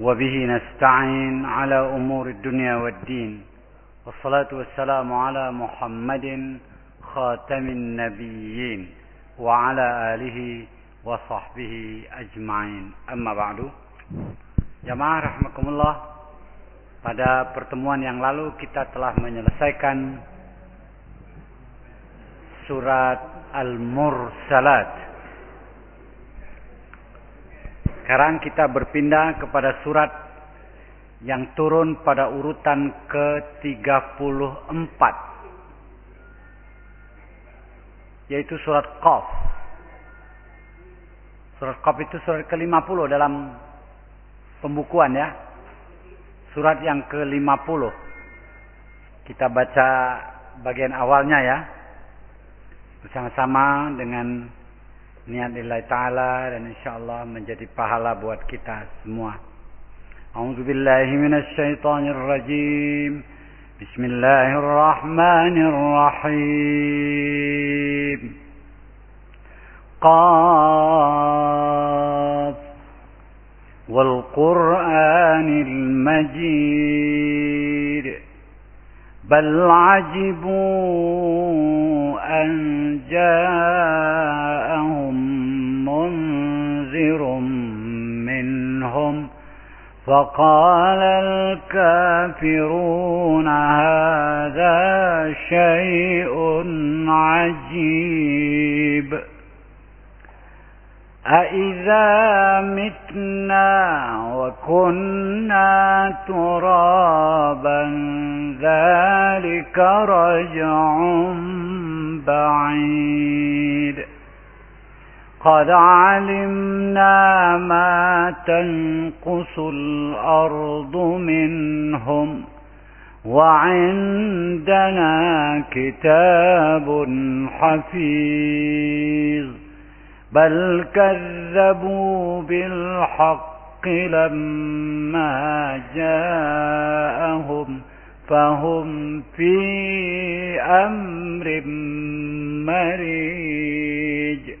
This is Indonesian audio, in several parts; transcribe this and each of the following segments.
وبه نستعين على أمور الدنيا والدين والصلاة والسلام على محمد خاتم النبيين وعلى آله وصحبه أجمعين أما بعد Jamaah rahmakumullah Pada pertemuan yang lalu kita telah menyelesaikan Surat Al-Mursalat sekarang kita berpindah kepada surat Yang turun pada urutan ke-34 Yaitu surat Qaf Surat Qaf itu surat ke-50 dalam pembukuan ya. Surat yang ke-50. Kita baca bagian awalnya ya. Bersama-sama dengan niat lillahi ta'ala dan insyaallah menjadi pahala buat kita semua. A'udzu. Bismillahirrahmanirrahim. Qaf والقرآن المجيد بل عجبوا أن جاءهم منذر منهم فقال الكافرون هذا شيء عجيب. أإذا متنا وكنا ترابا ذلك رجع بعيد. قد علمنا ما تنقص الأرض منهم وعندنا كتاب حفيظ بل كذبوا بالحق لما جاءهم فهم في أمر مريج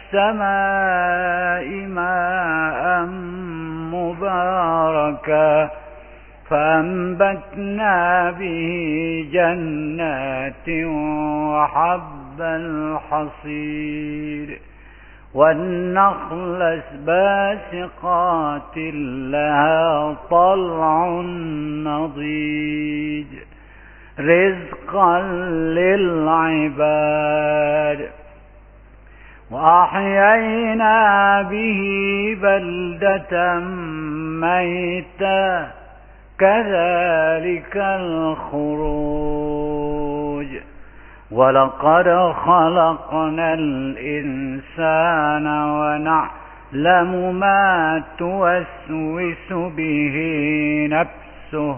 ماء مباركا فأنبتنا به جنات وحب الحصير والنخل باسقات لها طلع نضيد رزقا للعباد وأحيينا به بلدة ميتا. كذلك الخروج. ولقد خلقنا الإنسان ونعلم ما توسوس به نفسه.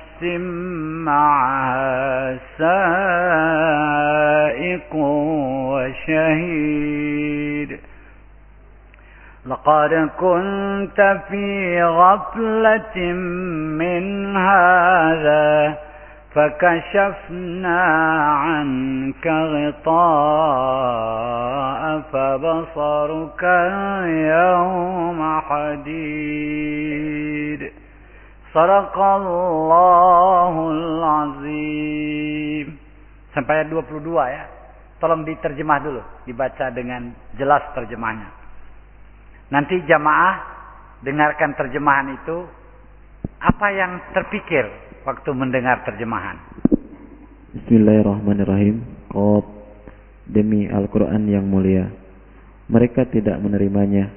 معها سائق وشهيد. لقد كنت في غفلة من هذا فكشفنا عنك غطاء فبصرك اليوم حديد. صدق الله العظيم sampai ayat 22 ya tolong diterjemah dulu dibaca dengan jelas terjemahnya nanti jamaah dengarkan terjemahan itu apa yang terpikir waktu mendengar terjemahan. Bismillahirrahmanirrahim. Qad demi Al-Qur'an yang mulia. Mereka tidak menerimanya,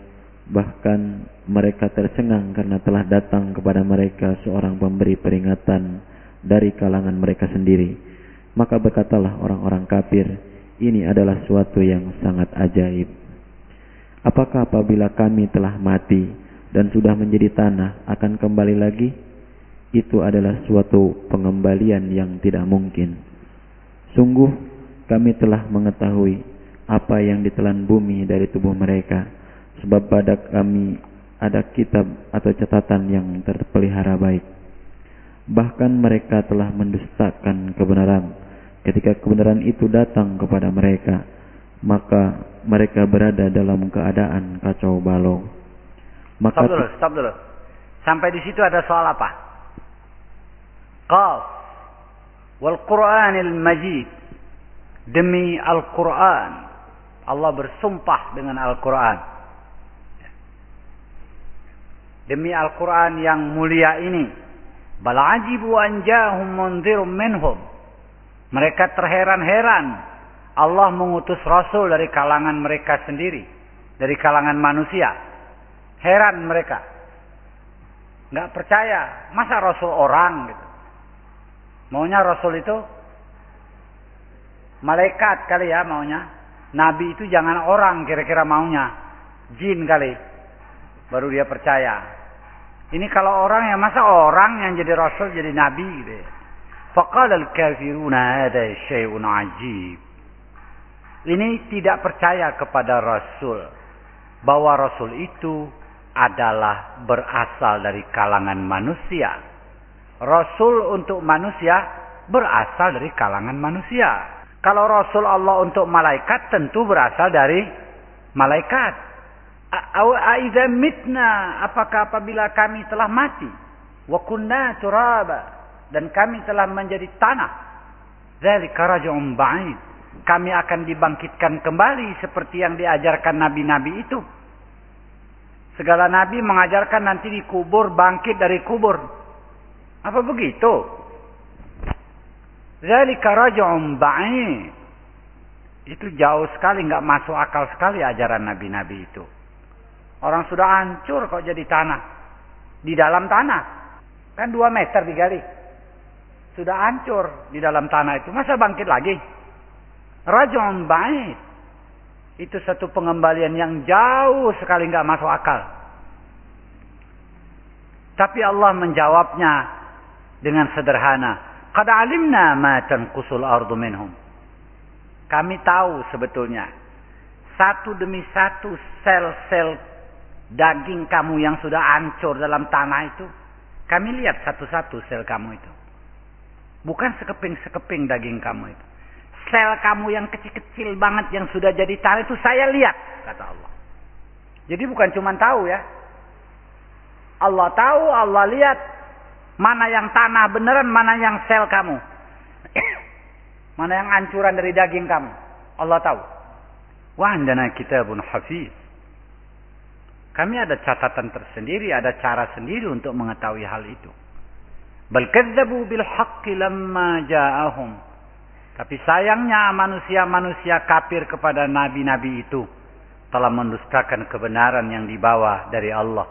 bahkan mereka tercengang karena telah datang kepada mereka seorang pemberi peringatan dari kalangan mereka sendiri. Maka berkatalah orang-orang kafir, ini adalah suatu yang sangat ajaib. Apakah apabila kami telah mati dan sudah menjadi tanah akan kembali lagi? itu adalah suatu pengembalian yang tidak mungkin. Sungguh kami telah mengetahui apa yang ditelan bumi dari tubuh mereka, sebab pada kami ada kitab atau catatan yang terpelihara baik. Bahkan mereka telah mendustakan kebenaran. Ketika kebenaran itu datang kepada mereka, maka mereka berada dalam keadaan kacau balau. Maka stop dulu, stop dulu. Sampai di situ ada soal apa? Qaf wal Qur'anil Majid demi Al-Qur'an Allah bersumpah dengan Al-Qur'an demi Al-Qur'an yang mulia ini. Bal ajibu an jahum mundzirum minhum. Mereka terheran-heran. Allah mengutus rasul dari kalangan mereka sendiri. Dari kalangan manusia. Heran mereka. Nggak percaya. Masa rasul orang gitu. Maunya Rasul itu malaikat kali ya maunya. Nabi itu jangan orang kira-kira maunya. Jin kali. Baru dia percaya. Ini kalau orang ya masa orang yang jadi Rasul jadi Nabi gitu ya. Faqal al-kafiruna ada syai'un ajib. Ini tidak percaya kepada Rasul. Bahwa Rasul itu adalah berasal dari kalangan manusia Rasul untuk manusia berasal dari kalangan manusia. Kalau Rasul Allah untuk malaikat tentu berasal dari malaikat. Aiza mitna, apakah apabila kami telah mati, wa kunna dan kami telah menjadi tanah. Dzalika raj'un ba'id. Kami akan dibangkitkan kembali seperti yang diajarkan nabi-nabi itu. Segala nabi mengajarkan nanti dikubur, bangkit dari kubur. Apa begitu? Zalika raj'un ba'id. Itu jauh sekali, nggak masuk akal sekali ajaran nabi-nabi itu. Orang sudah hancur kok jadi tanah. Di dalam tanah. Kan dua meter digali. Sudah hancur di dalam tanah itu. Masa bangkit lagi? Raj'un ba'id. Itu satu pengembalian yang jauh sekali nggak masuk akal. Tapi Allah menjawabnya dengan sederhana. Qad alimna ma tanqusul ardu minhum. Kami tahu sebetulnya satu demi satu sel-sel daging kamu yang sudah hancur dalam tanah itu. Kami lihat satu-satu sel kamu itu. Bukan sekeping-sekeping daging kamu itu. Sel kamu yang kecil-kecil banget yang sudah jadi tanah itu saya lihat, kata Allah. Jadi bukan cuma tahu ya. Allah tahu, Allah lihat, Mana yang tanah beneran, mana yang sel kamu. mana yang ancuran dari daging kamu. Allah tahu. Wa andana kitabun hafiz. Kami ada catatan tersendiri, ada cara sendiri untuk mengetahui hal itu. Bal bil haqqi lamma. Tapi sayangnya manusia-manusia kafir kepada nabi-nabi itu telah mendustakan kebenaran yang dibawa dari Allah.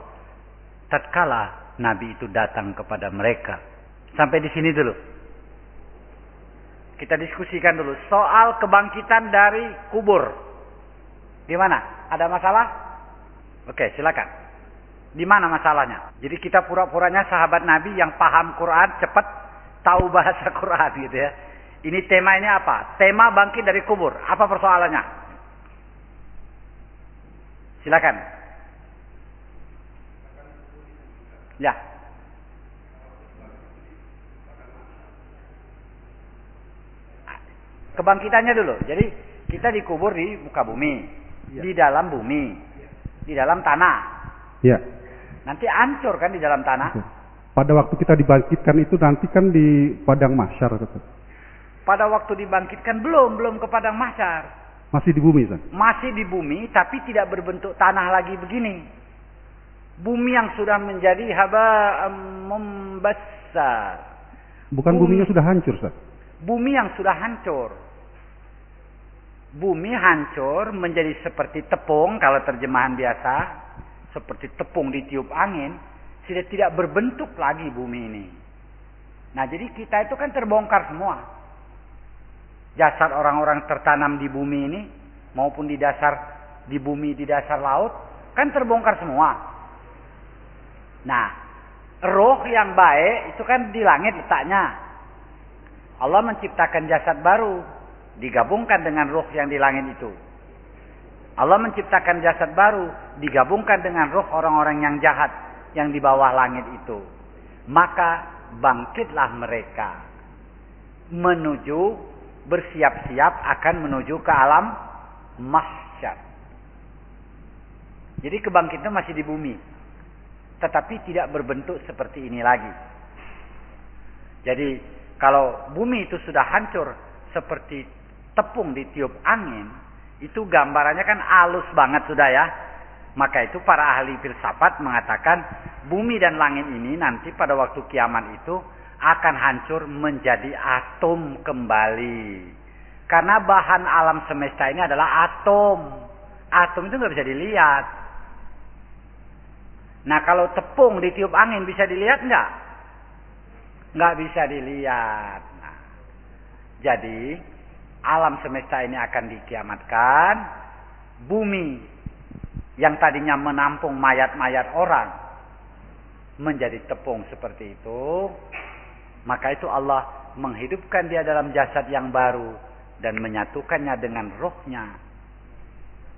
Tatkala Nabi itu datang kepada mereka. Sampai di sini dulu. Kita diskusikan dulu soal kebangkitan dari kubur. Gimana? Ada masalah? Oke, silakan. Di mana masalahnya? Jadi kita pura-puranya sahabat Nabi yang paham Quran cepat tahu bahasa Quran gitu ya. Ini tema ini apa? Tema bangkit dari kubur. Apa persoalannya? Silakan. Ya. Kebangkitannya dulu. Jadi kita dikubur di muka bumi, ya. di dalam bumi, di dalam tanah. Ya. Nanti hancur kan di dalam tanah. Pada waktu kita dibangkitkan itu nanti kan di padang mahsyar Pada waktu dibangkitkan belum, belum ke padang mahsyar. Masih di bumi, San? Masih di bumi, tapi tidak berbentuk tanah lagi begini. Bumi yang sudah menjadi haba membesar. Bukan bumi, buminya sudah hancur, San? Bumi yang sudah hancur. Bumi hancur menjadi seperti tepung, kalau terjemahan biasa. Seperti tepung ditiup angin sudah tidak berbentuk lagi bumi ini. Nah jadi kita itu kan terbongkar semua. Jasad orang-orang tertanam di bumi ini maupun di dasar di bumi di dasar laut kan terbongkar semua. Nah, roh yang baik itu kan di langit letaknya. Allah menciptakan jasad baru digabungkan dengan roh yang di langit itu. Allah menciptakan jasad baru digabungkan dengan roh orang-orang yang jahat yang di bawah langit itu. Maka bangkitlah mereka menuju bersiap-siap akan menuju ke alam mahsyar. Jadi kebangkitan masih di bumi. Tetapi tidak berbentuk seperti ini lagi. Jadi kalau bumi itu sudah hancur seperti tepung ditiup angin, itu gambarannya kan halus banget sudah ya. Maka itu para ahli filsafat mengatakan bumi dan langit ini nanti pada waktu kiamat itu akan hancur menjadi atom kembali. Karena bahan alam semesta ini adalah atom. Atom itu nggak bisa dilihat. Nah kalau tepung ditiup angin bisa dilihat nggak? Nggak bisa dilihat. Nah, jadi alam semesta ini akan dikiamatkan. Bumi yang tadinya menampung mayat-mayat orang menjadi tepung seperti itu, maka itu Allah menghidupkan dia dalam jasad yang baru dan menyatukannya dengan rohnya.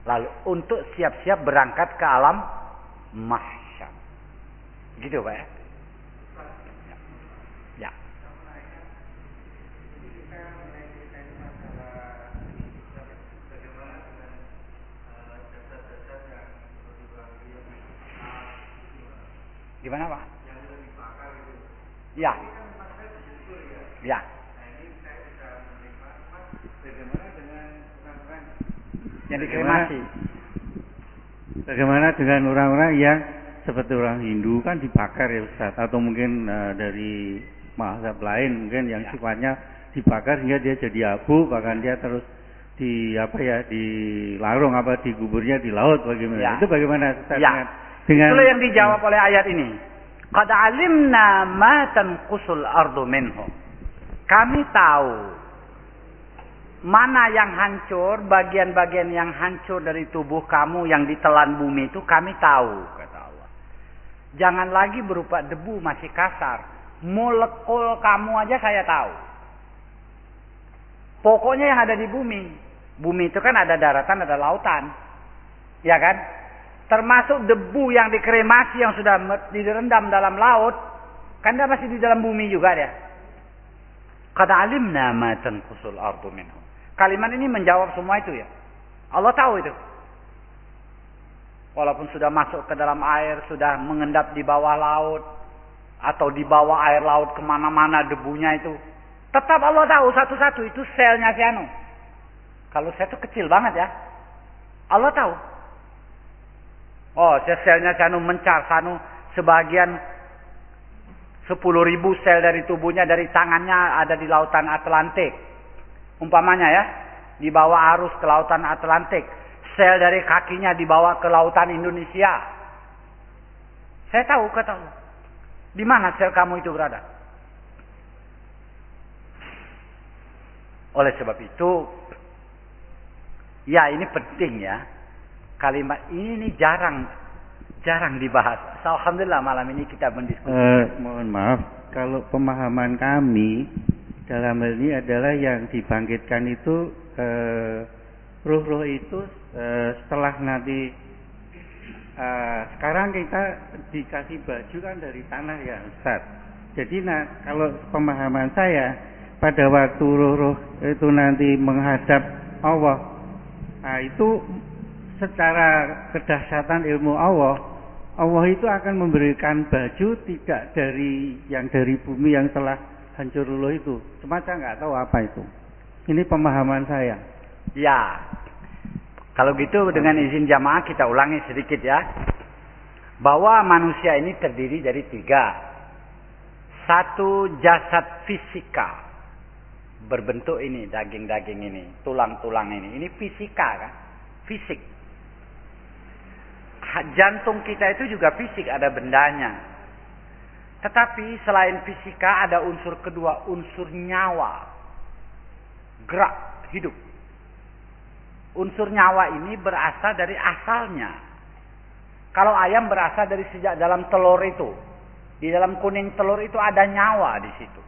Lalu untuk siap-siap berangkat ke alam mahsyar. Gitu Pak ya? Gimana Pak? Ya. Ya. Yang dikremasi. Bagaimana dengan orang-orang yang seperti orang Hindu kan dibakar ya Ustaz atau mungkin uh, dari mazhab lain mungkin yang ya. sifatnya dibakar sehingga dia jadi abu bahkan dia terus di apa ya di larung apa di guburnya di laut bagaimana ya. itu bagaimana Ustaz ya. dengan dengan Itulah yang dijawab oleh ayat ini. Qad alimna ma tanqusul ardu minhum. Kami tahu mana yang hancur, bagian-bagian yang hancur dari tubuh kamu yang ditelan bumi itu kami tahu, kata Allah. Jangan lagi berupa debu masih kasar. Molekul kamu aja saya tahu. Pokoknya yang ada di bumi. Bumi itu kan ada daratan, ada lautan. Ya kan? Termasuk debu yang dikremasi yang sudah direndam dalam laut, kan dia masih di dalam bumi juga dia. Kata alimna ma tanqusul ardu minhu. Kalimat ini menjawab semua itu ya. Allah tahu itu. Walaupun sudah masuk ke dalam air, sudah mengendap di bawah laut, atau di bawah air laut ke mana-mana debunya itu. Tetap Allah tahu satu-satu itu selnya si Anu. Kalau saya itu kecil banget ya. Allah tahu. Oh, selnya Sanu mencar, Sanu sebagian sepuluh ribu sel dari tubuhnya dari tangannya ada di lautan Atlantik. Umpamanya ya, dibawa arus ke lautan Atlantik. Sel dari kakinya dibawa ke lautan Indonesia. Saya tahu kata Allah. Di mana sel kamu itu berada? Oleh sebab itu, ya ini penting ya kalimat ini, ini jarang jarang dibahas. Alhamdulillah malam ini kita mendiskusi. Uh, mohon maaf, kalau pemahaman kami dalam hal ini adalah yang dibangkitkan itu uh, ruh-ruh itu uh, setelah nanti uh, sekarang kita dikasih baju kan dari tanah ya Ustaz. Jadi nah kalau pemahaman saya pada waktu ruh-ruh itu nanti menghadap Allah, nah itu secara kedahsyatan ilmu Allah Allah itu akan memberikan baju tidak dari yang dari bumi yang telah hancur luluh itu. Cuma saya nggak tahu apa itu. Ini pemahaman saya. Ya. Kalau gitu dengan izin jamaah kita ulangi sedikit ya. Bahwa manusia ini terdiri dari tiga. Satu jasad fisika. Berbentuk ini, daging-daging ini, tulang-tulang ini. Ini fisika kan? Fisik jantung kita itu juga fisik, ada bendanya. Tetapi selain fisika ada unsur kedua, unsur nyawa. Gerak, hidup. Unsur nyawa ini berasal dari asalnya. Kalau ayam berasal dari sejak dalam telur itu. Di dalam kuning telur itu ada nyawa di situ.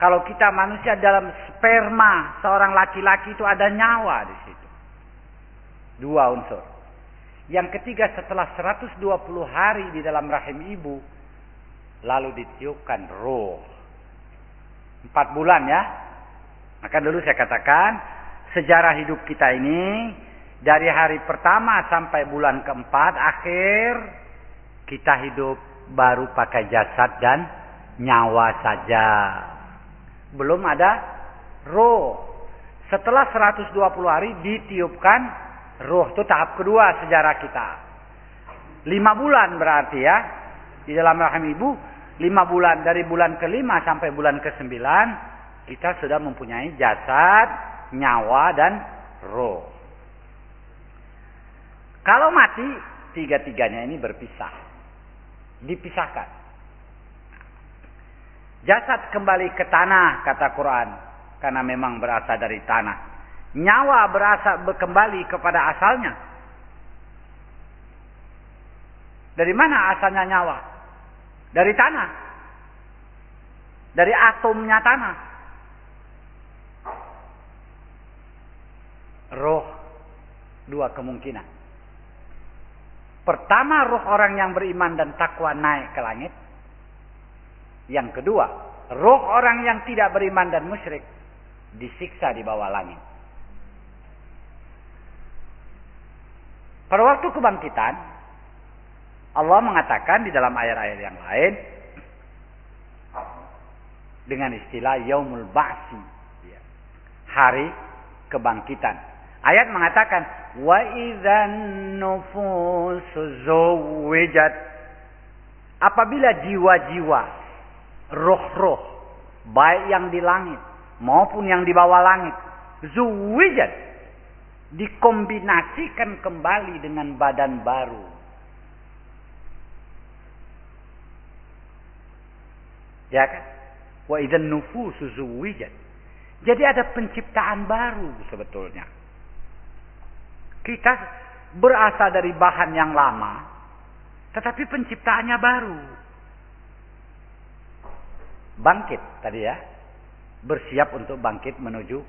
Kalau kita manusia dalam sperma seorang laki-laki itu ada nyawa di situ. Dua unsur. Yang ketiga setelah 120 hari di dalam rahim ibu. Lalu ditiupkan roh. Empat bulan ya. Maka dulu saya katakan. Sejarah hidup kita ini. Dari hari pertama sampai bulan keempat. Akhir. Kita hidup baru pakai jasad dan nyawa saja. Belum ada roh. Setelah 120 hari ditiupkan Ruh itu tahap kedua sejarah kita. Lima bulan berarti ya. Di dalam rahim ibu. Lima bulan. Dari bulan kelima sampai bulan ke sembilan. Kita sudah mempunyai jasad, nyawa, dan roh. Kalau mati, tiga-tiganya ini berpisah. Dipisahkan. Jasad kembali ke tanah, kata Quran. Karena memang berasal dari tanah. Nyawa berasa kembali kepada asalnya. Dari mana asalnya nyawa? Dari tanah. Dari atomnya tanah. Roh dua kemungkinan. Pertama roh orang yang beriman dan takwa naik ke langit. Yang kedua, roh orang yang tidak beriman dan musyrik disiksa di bawah langit. Pada waktu kebangkitan, Allah mengatakan di dalam ayat-ayat yang lain dengan istilah yaumul ba'si, hari kebangkitan. Ayat mengatakan wa idzan zuwijat apabila jiwa-jiwa roh-roh baik yang di langit maupun yang di bawah langit zuwijat dikombinasikan kembali dengan badan baru. Ya kan? Wa idzan nufusu zuwijat. Jadi ada penciptaan baru sebetulnya. Kita berasal dari bahan yang lama, tetapi penciptaannya baru. Bangkit tadi ya. Bersiap untuk bangkit menuju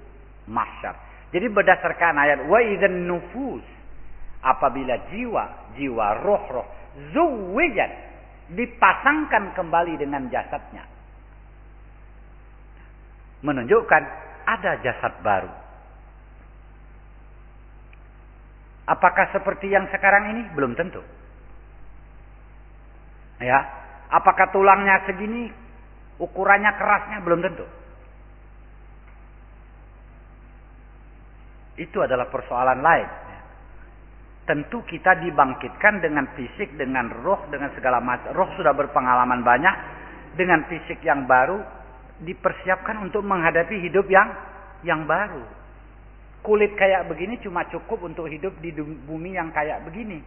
mahsyar. Jadi berdasarkan ayat wa idzan nufus apabila jiwa, jiwa roh-roh zuwijat dipasangkan kembali dengan jasadnya. Menunjukkan ada jasad baru. Apakah seperti yang sekarang ini? Belum tentu. Ya, apakah tulangnya segini, ukurannya kerasnya belum tentu. Itu adalah persoalan lain. Tentu kita dibangkitkan dengan fisik, dengan roh, dengan segala macam. Roh sudah berpengalaman banyak. Dengan fisik yang baru, dipersiapkan untuk menghadapi hidup yang yang baru. Kulit kayak begini cuma cukup untuk hidup di bumi yang kayak begini.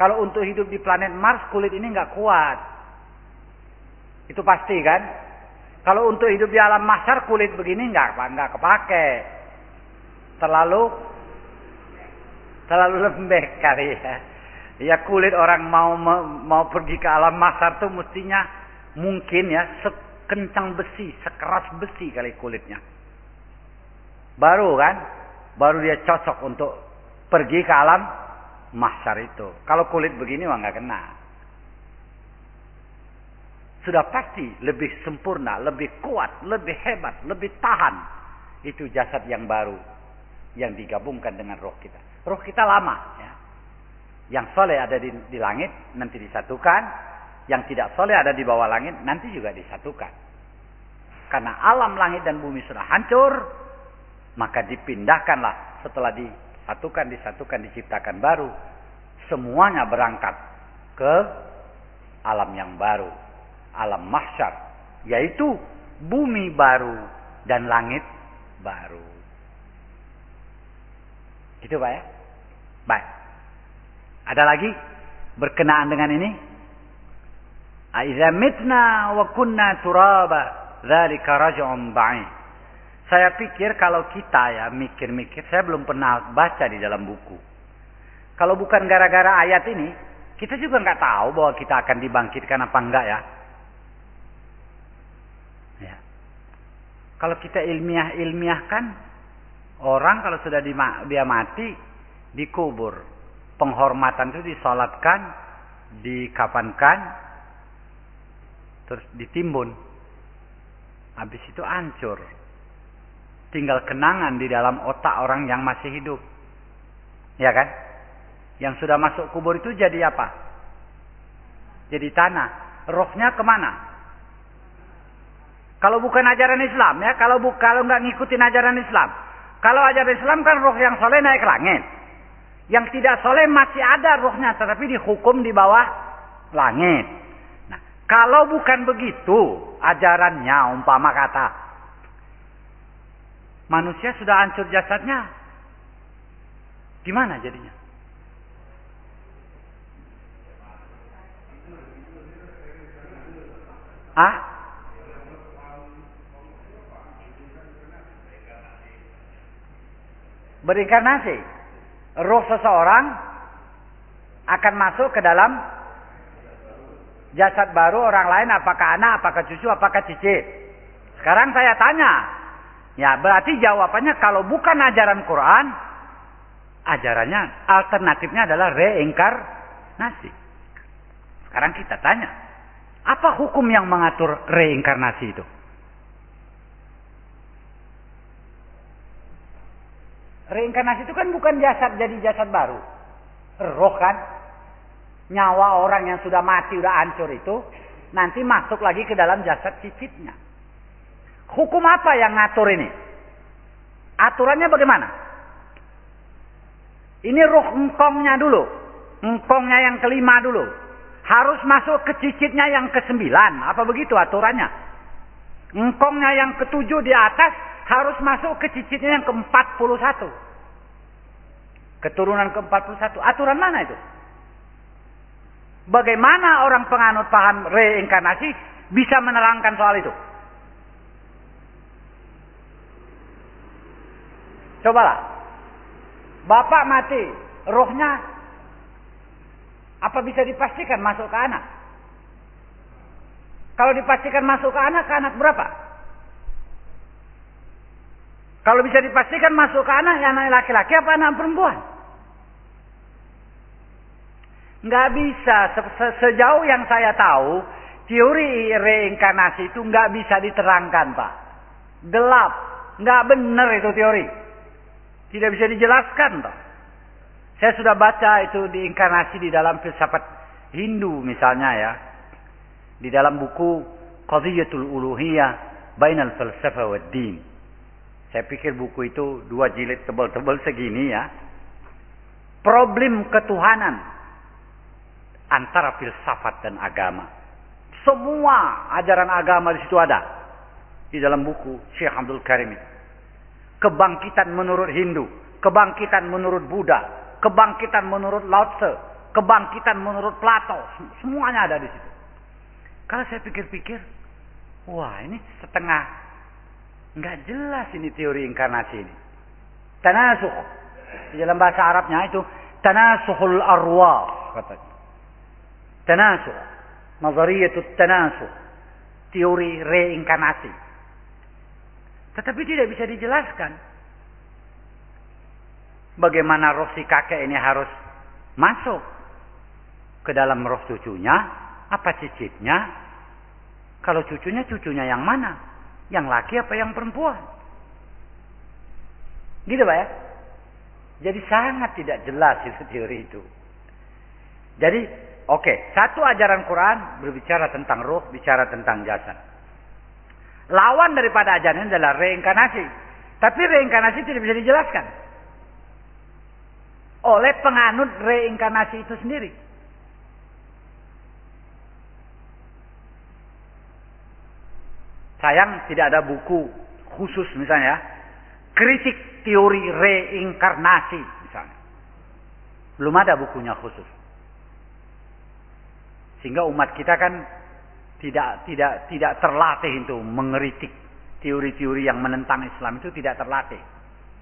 Kalau untuk hidup di planet Mars, kulit ini nggak kuat. Itu pasti kan? Kalau untuk hidup di alam mahsyar kulit begini nggak nggak kepake terlalu Terlalu lembek kali ya. Ya kulit orang mau mau pergi ke alam mahsyar tuh mestinya mungkin ya sekencang besi, sekeras besi kali kulitnya. Baru kan? Baru dia cocok untuk pergi ke alam mahsyar itu. Kalau kulit begini mah nggak kena. Sudah pasti lebih sempurna, lebih kuat, lebih hebat, lebih tahan. Itu jasad yang baru yang digabungkan dengan roh kita. Roh kita lama ya. Yang soleh ada di, di langit nanti disatukan, yang tidak soleh ada di bawah langit nanti juga disatukan. Karena alam langit dan bumi sudah hancur, maka dipindahkanlah setelah disatukan, disatukan, diciptakan baru. Semuanya berangkat ke alam yang baru. Alam mahsyar. Yaitu bumi baru dan langit baru. Gitu Pak ya? Baik. Ada lagi berkenaan dengan ini? Aiza mitna wa kunna turaba, dzalika raj'un ba'id. Saya pikir kalau kita ya mikir-mikir, saya belum pernah baca di dalam buku. Kalau bukan gara-gara ayat ini, kita juga nggak tahu bahwa kita akan dibangkitkan apa enggak ya. ya. Kalau kita ilmiah-ilmiahkan, orang kalau sudah dia mati, dikubur. Penghormatan itu disolatkan, dikapankan, terus ditimbun. Habis itu hancur tinggal kenangan di dalam otak orang yang masih hidup. Ya kan? Yang sudah masuk kubur itu jadi apa? Jadi tanah. Rohnya ke mana? Kalau bukan ajaran Islam ya, kalau bu, kalau nggak ngikutin ajaran Islam, kalau ajaran Islam kan roh yang soleh naik langit, yang tidak soleh masih ada rohnya, tetapi dihukum di bawah langit. Nah, kalau bukan begitu ajarannya, umpama kata manusia sudah hancur jasadnya. Gimana jadinya? Ah? Berinkarnasi. Roh seseorang akan masuk ke dalam jasad baru orang lain apakah anak, apakah cucu, apakah cicit. Sekarang saya tanya, Ya, berarti jawabannya kalau bukan ajaran Quran, ajarannya alternatifnya adalah reinkarnasi. Sekarang kita tanya, apa hukum yang mengatur reinkarnasi itu? Reinkarnasi itu kan bukan jasad jadi jasad baru. Roh kan? Nyawa orang yang sudah mati, sudah hancur itu, nanti masuk lagi ke dalam jasad cicitnya. Hukum apa yang ngatur ini? Aturannya bagaimana? Ini roh engkongnya dulu. Engkongnya yang kelima dulu. Harus masuk ke cicitnya yang kesembilan. Apa begitu aturannya? Engkongnya yang ketujuh di atas harus masuk ke cicitnya yang keempat puluh satu. Keturunan keempat puluh satu. Aturan mana itu? Bagaimana orang penganut paham reinkarnasi bisa menerangkan soal itu? Cobalah. Bapak mati, rohnya apa bisa dipastikan masuk ke anak? Kalau dipastikan masuk ke anak, ke anak berapa? Kalau bisa dipastikan masuk ke anak, anak laki-laki apa anak perempuan? Nggak bisa. Sejauh yang saya tahu, teori reinkarnasi itu nggak bisa diterangkan, Pak. Gelap. Nggak benar itu teori. Tidak bisa dijelaskan toh. Saya sudah baca itu di inkarnasi di dalam filsafat Hindu misalnya ya. Di dalam buku Qadhiyatul Uluhiyah Bainal Falsafah wa Din. Saya pikir buku itu dua jilid tebal-tebal segini ya. Problem ketuhanan antara filsafat dan agama. Semua ajaran agama di situ ada. Di dalam buku Syekh Abdul Karim kebangkitan menurut Hindu, kebangkitan menurut Buddha, kebangkitan menurut Lao Tse, kebangkitan menurut Plato, semuanya ada di situ. Kalau saya pikir-pikir, wah ini setengah nggak jelas ini teori inkarnasi ini. Tanasuh di dalam bahasa Arabnya itu tanasuhul arwah katanya. Tanasuh. Nazariyatut tanasuh. Teori reinkarnasi. Tetapi tidak bisa dijelaskan. Bagaimana roh si kakek ini harus masuk ke dalam roh cucunya, apa cicitnya, kalau cucunya cucunya yang mana? Yang laki apa yang perempuan? Gitu Pak ya? Jadi sangat tidak jelas itu teori itu. Jadi oke, okay, satu ajaran Quran berbicara tentang roh, bicara tentang jasad. Lawan daripada ajaran ini adalah reinkarnasi. Tapi reinkarnasi tidak bisa dijelaskan. Oleh penganut reinkarnasi itu sendiri. Sayang tidak ada buku khusus misalnya kritik teori reinkarnasi misalnya. Belum ada bukunya khusus. Sehingga umat kita kan tidak tidak tidak terlatih untuk mengeritik teori-teori yang menentang Islam itu tidak terlatih.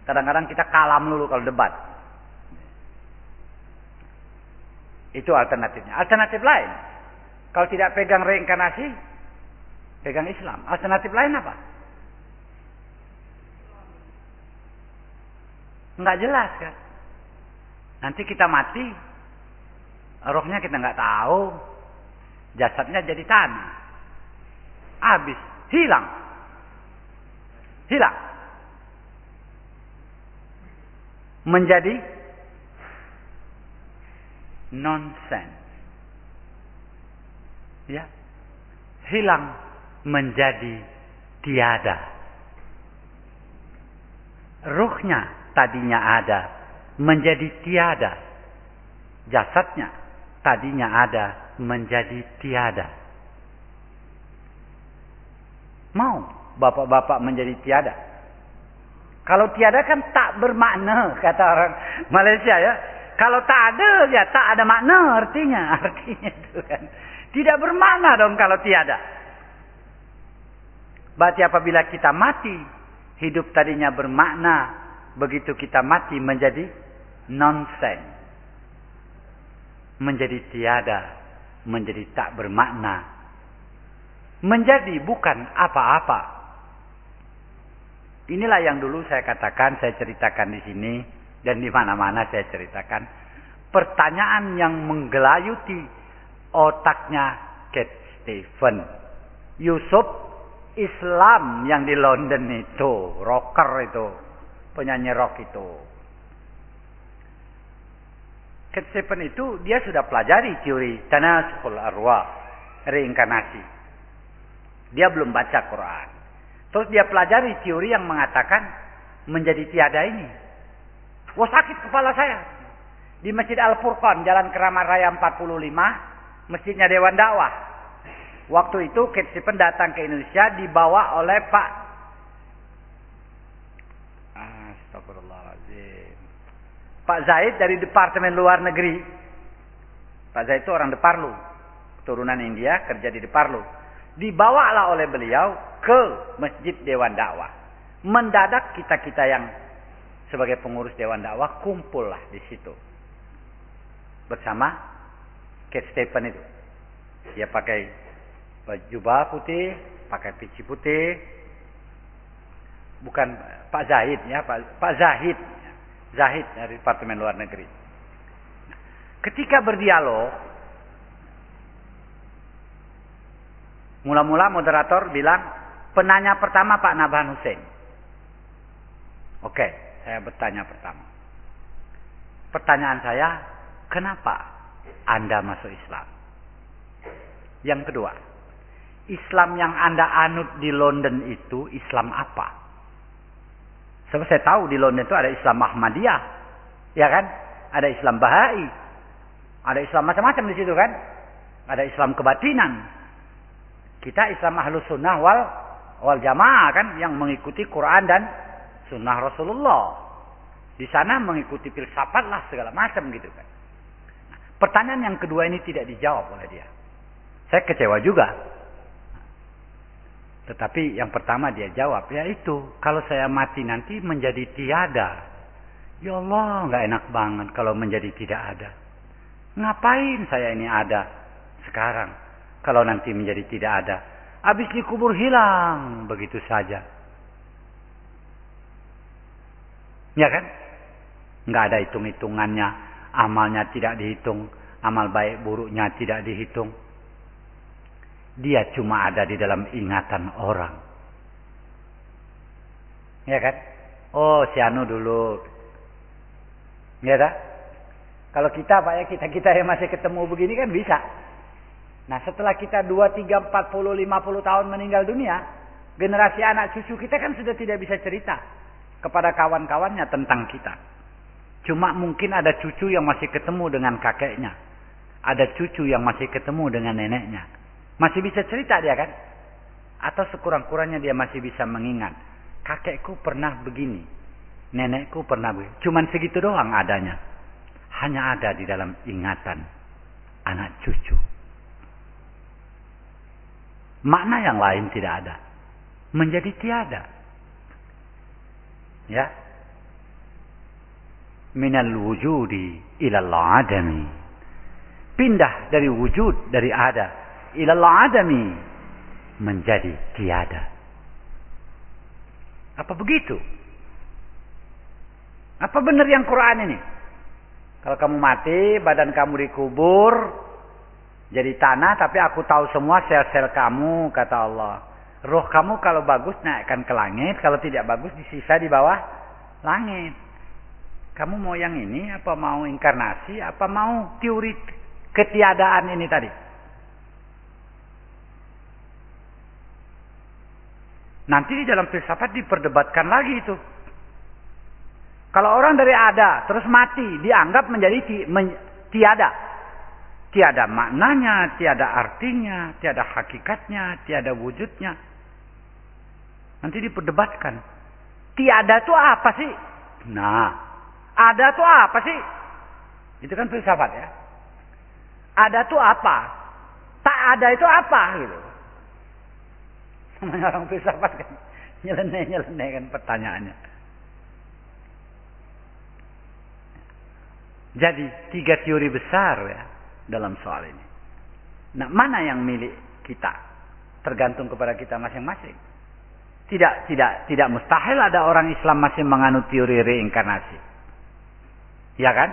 Kadang-kadang kita kalah melulu kalau debat. Itu alternatifnya. Alternatif lain, kalau tidak pegang reinkarnasi, pegang Islam. Alternatif lain apa? Enggak jelas kan? Nanti kita mati, rohnya kita nggak tahu, jasadnya jadi tanah, habis, hilang, hilang, menjadi nonsense, ya, hilang menjadi tiada. Ruhnya tadinya ada menjadi tiada. Jasadnya tadinya ada menjadi tiada. Mau bapak-bapak menjadi tiada? Kalau tiada kan tak bermakna kata orang Malaysia ya. Kalau tak ada ya tak ada makna artinya. Artinya itu kan. Tidak bermakna dong kalau tiada. Berarti apabila kita mati, hidup tadinya bermakna, begitu kita mati menjadi nonsen. Menjadi tiada, menjadi tak bermakna. Menjadi bukan apa-apa. Inilah yang dulu saya katakan, saya ceritakan di sini dan di mana-mana saya ceritakan. Pertanyaan yang menggelayuti otaknya Kate Stephen. Yusuf Islam yang di London itu, rocker itu, penyanyi rock itu. Cat Stephen itu dia sudah pelajari teori tanasukul arwah, reinkarnasi. Dia belum baca Quran. Terus dia pelajari teori yang mengatakan menjadi tiada ini. Wah sakit kepala saya. Di Masjid Al-Furqan, Jalan Keramat Raya 45, Masjidnya Dewan Dakwah. Waktu itu Kate Stephen datang ke Indonesia dibawa oleh Pak Astagfirullahaladzim. Pak Zaid dari Departemen Luar Negeri. Pak Zaid itu orang Deparlu. Turunan India kerja di Deparlu. Dibawalah oleh beliau ke Masjid Dewan Dakwah. Mendadak kita-kita yang sebagai pengurus Dewan Dakwah kumpullah di situ. Bersama Kate Stephen itu. Dia pakai jubah putih, pakai pici putih. Bukan Pak Zahid ya, Pak, Pak Zahid. Zahid dari Departemen Luar Negeri. Ketika berdialog, mula-mula moderator bilang, penanya pertama Pak Nabahan Hussein. Oke, saya bertanya pertama. Pertanyaan saya, kenapa Anda masuk Islam? Yang kedua, Islam yang Anda anut di London itu Islam apa? Sebab saya tahu di London itu ada Islam Ahmadiyah. Ya kan? Ada Islam Bahai. Ada Islam macam-macam di situ kan? Ada Islam kebatinan. Kita Islam Ahlus Sunnah wal, wal Jamaah kan yang mengikuti Quran dan Sunnah Rasulullah. Di sana mengikuti filsafat lah segala macam gitu kan. pertanyaan yang kedua ini tidak dijawab oleh dia. Saya kecewa juga. Tetapi yang pertama dia jawab, ya itu, kalau saya mati nanti menjadi tiada. Ya Allah, nggak enak banget kalau menjadi tidak ada. Ngapain saya ini ada sekarang? Kalau nanti menjadi tidak ada. Habis dikubur hilang begitu saja. Ya kan? Nggak ada hitung-hitungannya. Amalnya tidak dihitung. Amal baik buruknya tidak dihitung. Dia cuma ada di dalam ingatan orang. Ya kan? Oh, si Anu dulu. Ya tak? Kalau kita Pak ya, kita-kita yang masih ketemu begini kan bisa. Nah setelah kita 2, 3, 40, 50 tahun meninggal dunia. Generasi anak cucu kita kan sudah tidak bisa cerita. Kepada kawan-kawannya tentang kita. Cuma mungkin ada cucu yang masih ketemu dengan kakeknya. Ada cucu yang masih ketemu dengan neneknya. Masih bisa cerita dia kan? Atau sekurang-kurangnya dia masih bisa mengingat. Kakekku pernah begini. Nenekku pernah begini. Cuman segitu doang adanya. Hanya ada di dalam ingatan anak cucu. Makna yang lain tidak ada. Menjadi tiada. Ya. Minal wujudi ilal adami. Pindah dari wujud, dari ada. Ilal adami. Menjadi tiada. Apa begitu? Apa benar yang Quran ini? Kalau kamu mati, badan kamu dikubur, jadi tanah, tapi aku tahu semua sel-sel kamu, kata Allah. Roh kamu kalau bagus naikkan ke langit, kalau tidak bagus disisa di bawah langit. Kamu mau yang ini, apa mau inkarnasi, apa mau teori ketiadaan ini tadi? Nanti di dalam filsafat diperdebatkan lagi itu. Kalau orang dari ada terus mati dianggap menjadi ti, men, tiada. Tiada maknanya, tiada artinya, tiada hakikatnya, tiada wujudnya. Nanti diperdebatkan. Tiada itu apa sih? Nah, ada itu apa sih? Itu kan filsafat ya. Ada itu apa? Tak ada itu apa gitu. Sama orang filsafat kan nyeleneh-nyeleneh kan pertanyaannya. Jadi tiga teori besar ya dalam soal ini. Nah, mana yang milik kita? Tergantung kepada kita masing-masing. Tidak tidak tidak mustahil ada orang Islam masih menganut teori reinkarnasi. Ya kan?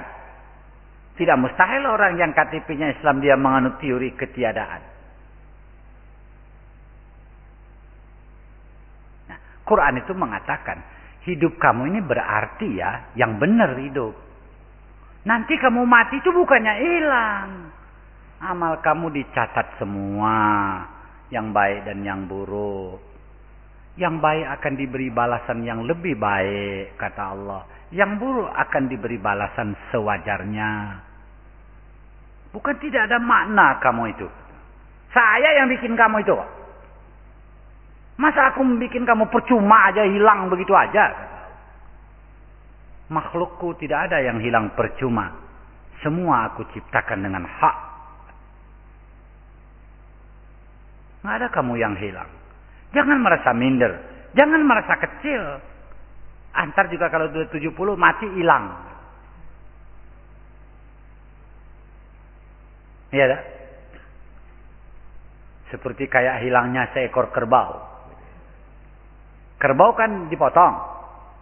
Tidak mustahil orang yang KTP-nya Islam dia menganut teori ketiadaan. Nah, Quran itu mengatakan hidup kamu ini berarti ya yang benar hidup. Nanti kamu mati itu bukannya hilang. Amal kamu dicatat semua. Yang baik dan yang buruk. Yang baik akan diberi balasan yang lebih baik. Kata Allah. Yang buruk akan diberi balasan sewajarnya. Bukan tidak ada makna kamu itu. Saya yang bikin kamu itu. Masa aku bikin kamu percuma aja hilang begitu aja makhlukku tidak ada yang hilang percuma. Semua aku ciptakan dengan hak. Nggak ada kamu yang hilang. Jangan merasa minder. Jangan merasa kecil. Antar juga kalau sudah 70 mati hilang. Iya dah. Seperti kayak hilangnya seekor kerbau. Kerbau kan dipotong.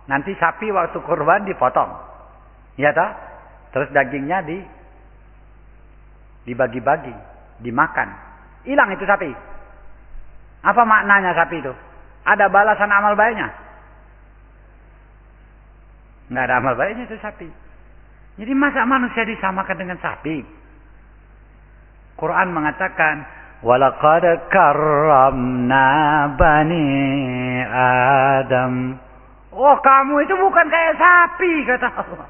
Nanti sapi waktu kurban dipotong. Ya tak? Terus dagingnya di dibagi-bagi, dimakan. Hilang itu sapi. Apa maknanya sapi itu? Ada balasan amal baiknya? Nggak ada amal baiknya itu sapi. Jadi masa manusia disamakan dengan sapi? Quran mengatakan, "Walaqad karramna bani Adam." Oh kamu itu bukan kayak sapi kata Allah.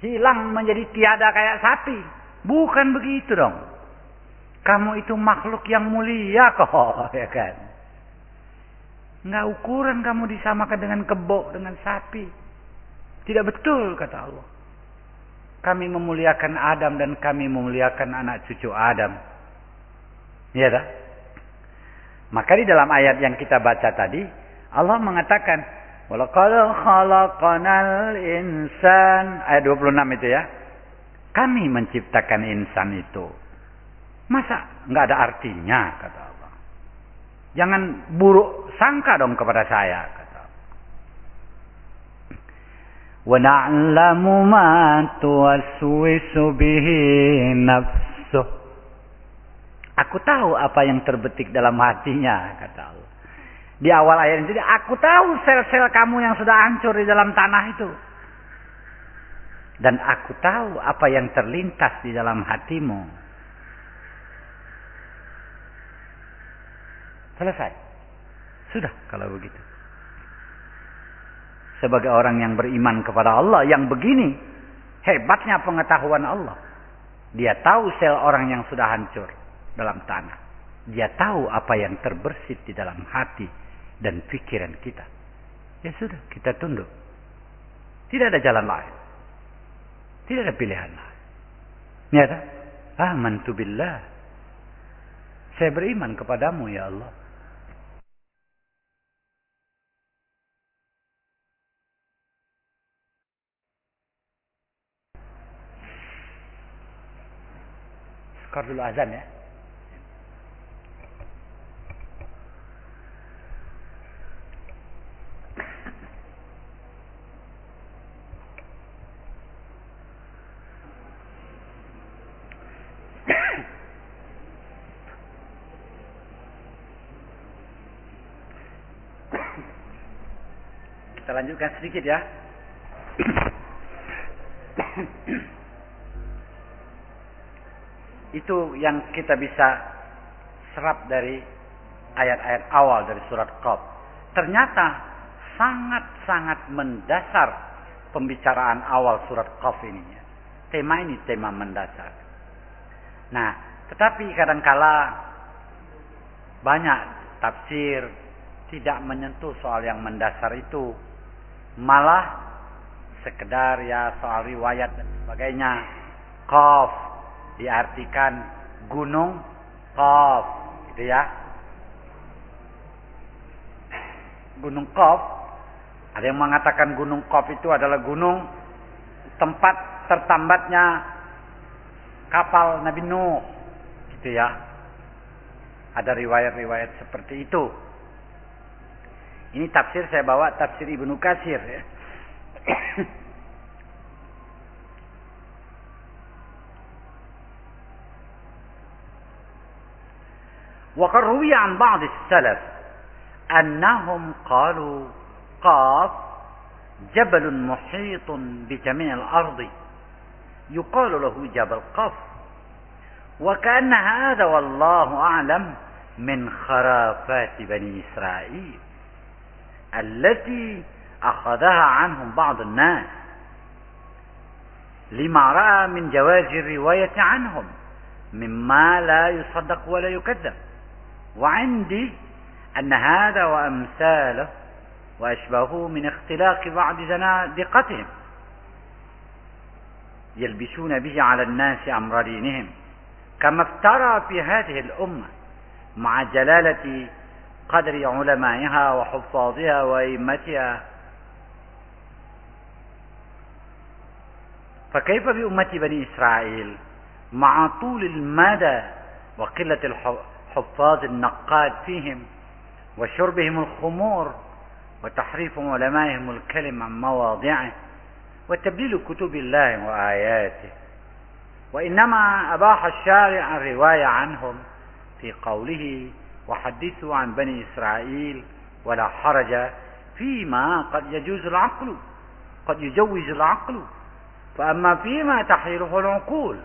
Hilang menjadi tiada kayak sapi. Bukan begitu dong. Kamu itu makhluk yang mulia kok, ya kan? Nggak ukuran kamu disamakan dengan kebo, dengan sapi. Tidak betul kata Allah. Kami memuliakan Adam dan kami memuliakan anak cucu Adam. Ya tak? Maka di dalam ayat yang kita baca tadi, Allah mengatakan, Walaqad khalaqanal insan ayat 26 itu ya. Kami menciptakan insan itu. Masa nggak ada artinya kata Allah. Jangan buruk sangka dong kepada saya kata Allah. Wa na'lamu. Aku tahu apa yang terbetik dalam hatinya kata Allah. Di awal ayat ini, aku tahu sel-sel kamu yang sudah hancur di dalam tanah itu. Dan aku tahu apa yang terlintas di dalam hatimu. Selesai. Sudah kalau begitu. Sebagai orang yang beriman kepada Allah yang begini, hebatnya pengetahuan Allah. Dia tahu sel orang yang sudah hancur dalam tanah. Dia tahu apa yang terbersit di dalam hati dan pikiran kita. Ya sudah, kita tunduk. Tidak ada jalan lain. Tidak ada pilihan lain. Nyata, amantu billah. Saya beriman kepadamu ya Allah. Skor dulu ya. Kita lanjutkan sedikit ya. Itu yang kita bisa serap dari ayat-ayat awal dari surat Qaf. Ternyata sangat-sangat mendasar pembicaraan awal surat Qaf ini. Tema ini tema mendasar. Nah, tetapi kadangkala banyak tafsir tidak menyentuh soal yang mendasar itu. Malah sekedar ya soal riwayat dan sebagainya. Qaf diartikan gunung Qaf, gitu ya. Gunung Qaf ada yang mengatakan gunung Qaf itu adalah gunung tempat tertambatnya kapal Nabi Nuh, gitu ya. Ada riwayat-riwayat seperti itu. Ini tafsir saya bawa tafsir Ibnu Katsir ya. وقد روي عن بعض السلف أنهم قالوا قاف جبل محيط بجميع الأرض يقال له جبل قاف وكأن هذا والله أعلم من خرافات بني إسرائيل التي أخذها عنهم بعض الناس لما رأى من جواز الرواية عنهم مما لا يصدق ولا يكذب. وعندي أن هذا وأمثاله وأشباهه من اختلاق بعض زنادقتهم يلبسون به على الناس أمر دينهم كما افترى في هذه الأمة مع جلالة قدر علمائها وحفاظها وأئمتها. فكيف بأمة بني إسرائيل مع طول المدى وقلة الحفاظ النقاد فيهم وشربهم الخمور وتحريف علمائهم الكلم عن مواضعه وتبديل كتب الله وآياته؟ وإنما أباح الشارع الرواية عنهم في قوله وحدثوا عن بني إسرائيل ولا حرج فيما قد يجوز العقل قد يجوز العقل فأما فيما تحيله العقول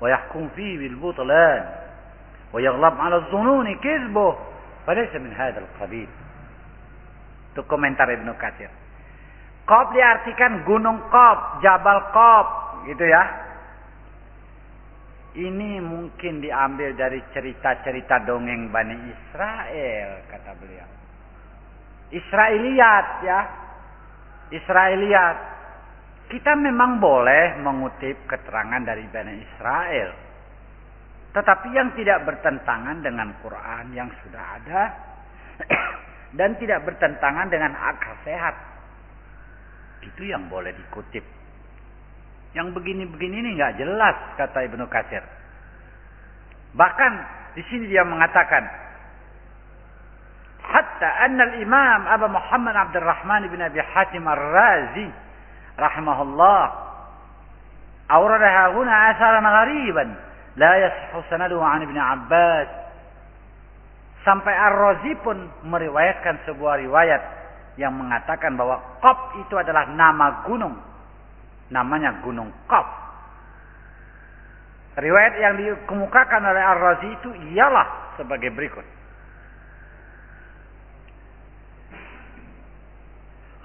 ويحكم فيه بالبطلان ويغلب على الظنون كذبه فليس من هذا القبيل itu komentar Ibnu Katsir. Qaf diartikan Qaf, Jabal Qaf, gitu ya. Ini mungkin diambil dari cerita-cerita dongeng Bani Israel, kata beliau. Israeliat ya. Israeliat. Kita memang boleh mengutip keterangan dari Bani Israel. Tetapi yang tidak bertentangan dengan Quran yang sudah ada dan tidak bertentangan dengan akal sehat Itu yang boleh dikutip. Yang begini-begini ini nggak jelas kata Ibnu Katsir. Bahkan di sini dia mengatakan hatta anna al-imam Abu Muhammad Abdurrahman bin Abi Hatim Ar-Razi rahimahullah awradaha huna asaran ghariban la yasihhu sanaduhu an Ibnu Abbas sampai Ar-Razi pun meriwayatkan sebuah riwayat yang mengatakan bahwa Qaf itu adalah nama gunung. Namanya Gunung Qaf. Riwayat yang dikemukakan oleh Ar-Razi itu ialah sebagai berikut.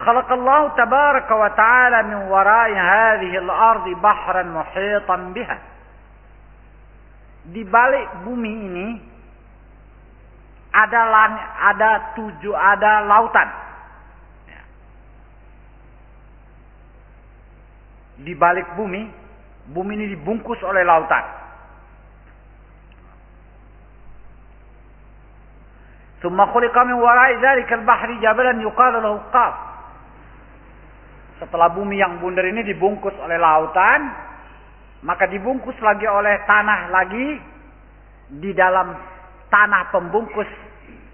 Khalaqallahu tabaraka wa ta'ala min wara'i hadhihi al-ardi bahran muhitan biha. Di balik bumi ini ada langit, ada tujuh, ada lautan. Di balik bumi, bumi ini dibungkus oleh lautan. ثم خلق من وراء ذلك البحر جبلا يقال له قاف setelah bumi yang bundar ini dibungkus oleh lautan, maka dibungkus lagi oleh tanah lagi di dalam tanah pembungkus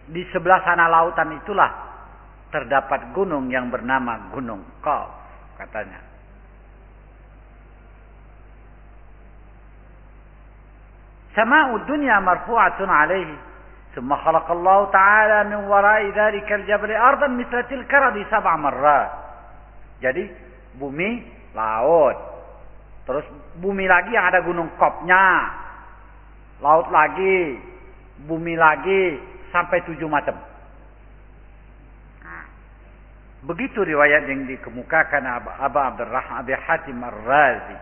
di sebelah sana lautan itulah terdapat gunung yang bernama Gunung Qaf katanya. Sama'ud dunya marfu'atun alaihi ثم خلق الله تعالى من وراء ذلك الجبل أرضا مثل تلك رضي سبع مرات jadi bumi, laut. Terus bumi lagi yang ada gunung kopnya. Laut lagi, bumi lagi, sampai tujuh macam. Begitu riwayat yang dikemukakan Abu Abdurrahman Abi Hatim Ar-Razi.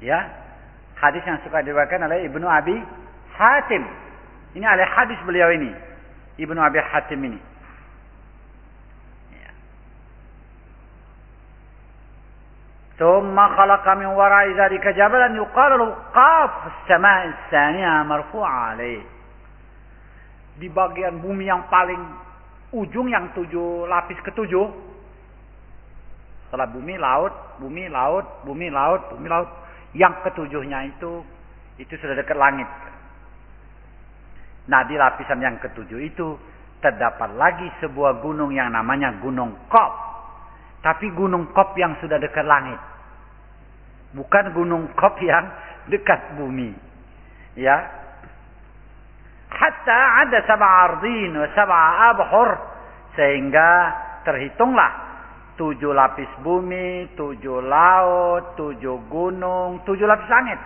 Ya. Hadis yang suka diriwayatkan oleh Ibnu Abi Hatim. Ini oleh hadis beliau ini. Ibnu Abi Hatim ini. ثم خلق من وراء ذلك جبلا يقال له قاف السماء الثانية مرفوعة عليه di bagian bumi yang paling ujung yang tujuh lapis ketujuh setelah bumi laut bumi laut bumi laut bumi laut yang ketujuhnya itu itu sudah dekat langit. Nah di lapisan yang ketujuh itu terdapat lagi sebuah gunung yang namanya gunung Kop. Tapi gunung Kop yang sudah dekat langit. Bukan gunung Kop yang dekat bumi. Ya. Hatta ada sab'a ardin wa sab'a abhur. Sehingga terhitunglah tujuh lapis bumi, tujuh laut, tujuh gunung, tujuh lapis langit.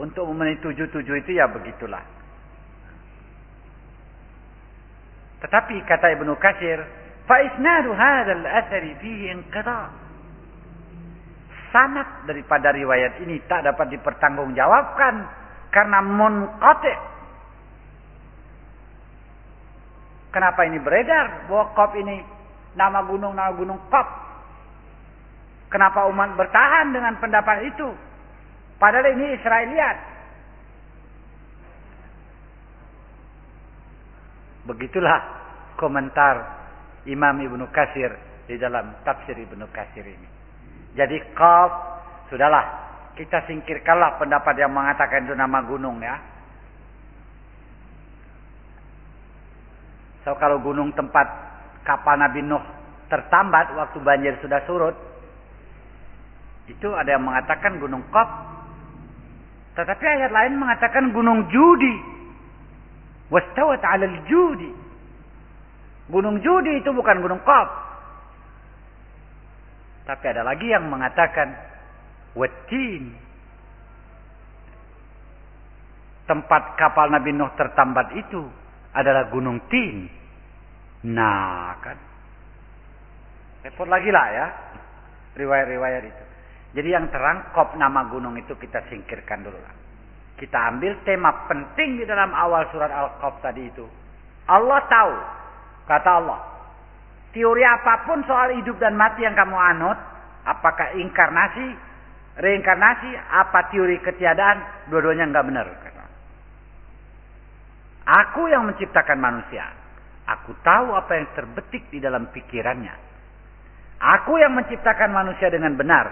Untuk memenuhi tujuh-tujuh itu ya begitulah. Tetapi kata Ibnu Katsir, isnadu hadzal athari fihi inqita. Sanad daripada riwayat ini tak dapat dipertanggungjawabkan karena munqati' Kenapa ini beredar bahwa ini nama gunung nama gunung Kop? Kenapa umat bertahan dengan pendapat itu? Padahal ini Israeliat. Begitulah komentar Imam Ibnu Kasir di dalam tafsir Ibnu Kasir ini. Jadi Qaf sudahlah kita singkirkanlah pendapat yang mengatakan itu nama gunung ya. So kalau gunung tempat kapal Nabi Nuh tertambat waktu banjir sudah surut, itu ada yang mengatakan gunung Kop. Tetapi ayat lain mengatakan gunung Judi. Wastawat 'alal Judi. Gunung Judi itu bukan gunung Kop. Tapi ada lagi yang mengatakan Watin. Tempat kapal Nabi Nuh tertambat itu adalah gunung Tin. Nah, kan. Repot lagi lah ya. Riwayat-riwayat itu. Jadi yang terang kop nama gunung itu kita singkirkan dulu lah. Kita ambil tema penting di dalam awal surat Al-Qaf tadi itu. Allah tahu. Kata Allah. Teori apa pun soal hidup dan mati yang kamu anut. Apakah inkarnasi, reinkarnasi, apa teori ketiadaan. Dua-duanya nggak benar. Aku yang menciptakan manusia. Aku tahu apa yang terbetik di dalam pikirannya. Aku yang menciptakan manusia dengan benar.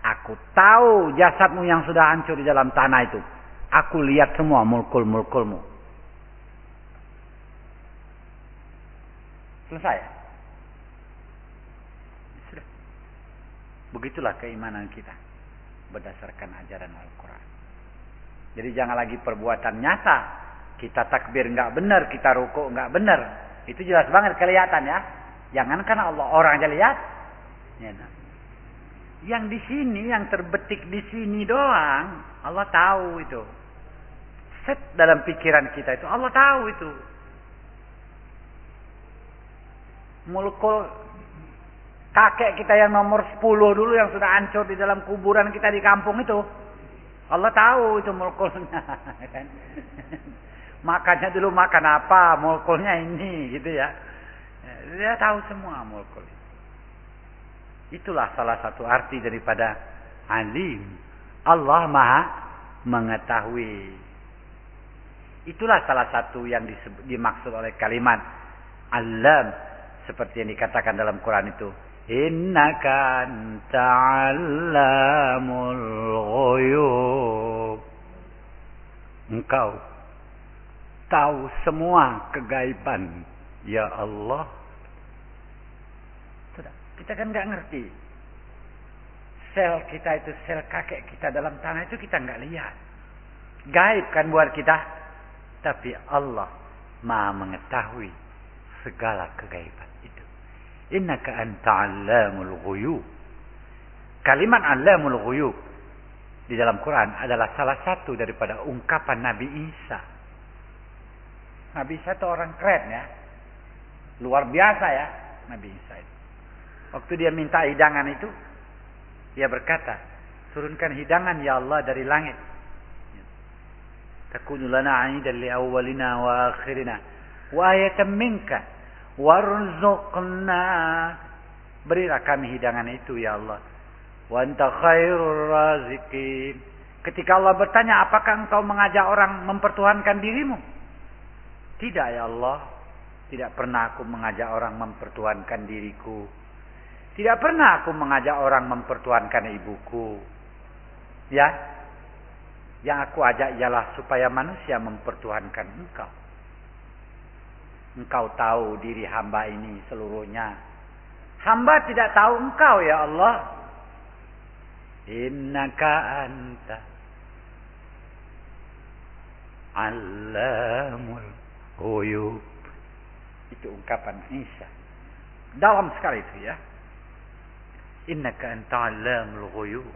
Aku tahu jasadmu yang sudah hancur di dalam tanah itu. Aku lihat semua mulkul-mulkulmu. Selesai. Begitulah keimanan kita berdasarkan ajaran Al-Quran. Jadi jangan lagi perbuatan nyata. Kita takbir nggak benar, kita ruku nggak benar. Itu jelas banget kelihatan ya. Jangan kan Allah orang aja lihat. Ya, nah. Yang di sini, yang terbetik di sini doang, Allah tahu itu. Set dalam pikiran kita itu, Allah tahu itu. Mulkul kakek kita yang nomor 10 dulu yang sudah hancur di dalam kuburan kita di kampung itu. Allah tahu itu mulkulnya. Kan? Makannya dulu makan apa, mulkulnya ini gitu ya. Dia tahu semua mulkul. Itulah salah satu arti daripada alim. Allah maha mengetahui. Itulah salah satu yang dimaksud oleh kalimat alam seperti yang dikatakan dalam Quran itu. Innaka anta'allamul ghuyub. Engkau tahu semua kegaiban. Ya Allah. Sudah. Kita kan nggak ngerti. Sel kita itu, sel kakek kita dalam tanah itu kita nggak lihat. Gaib kan buat kita. Tapi Allah maha mengetahui segala kegaiban itu. Innaka anta allamul ghuyub. Kalimat allamul ghuyub di dalam Quran adalah salah satu daripada ungkapan Nabi Isa. Nabi Isa itu orang keren ya. Luar biasa ya Nabi Isa itu. Waktu dia minta hidangan itu, dia berkata, turunkan hidangan ya Allah dari langit. Takunu lana 'aidan li awwalina wa akhirina wa ayatan minka warzuqna. Berilah kami hidangan itu ya Allah. Wa anta khairur razikin. Ketika Allah bertanya, apakah engkau mengajak orang mempertuhankan dirimu? Tidak ya Allah. Tidak pernah aku mengajak orang mempertuhankan diriku. Tidak pernah aku mengajak orang mempertuhankan ibuku. Ya. Yang aku ajak ialah supaya manusia mempertuhankan engkau. Engkau tahu diri hamba ini seluruhnya. Hamba tidak tahu engkau ya Allah. Innaka anta Allamul ghuyub. Itu ungkapan Isa. Dalam sekali itu ya. Innaka anta allamul ghuyub.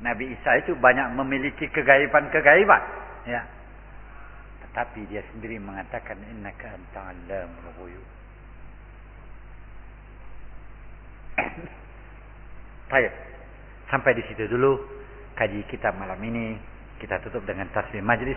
Nabi Isa itu banyak memiliki kegaiban-kegaiban, ya. Tetapi dia sendiri mengatakan innaka anta allamul ghuyub. Baik. Sampai di situ dulu kaji kita malam ini. Kita tutup dengan tasbih majlis.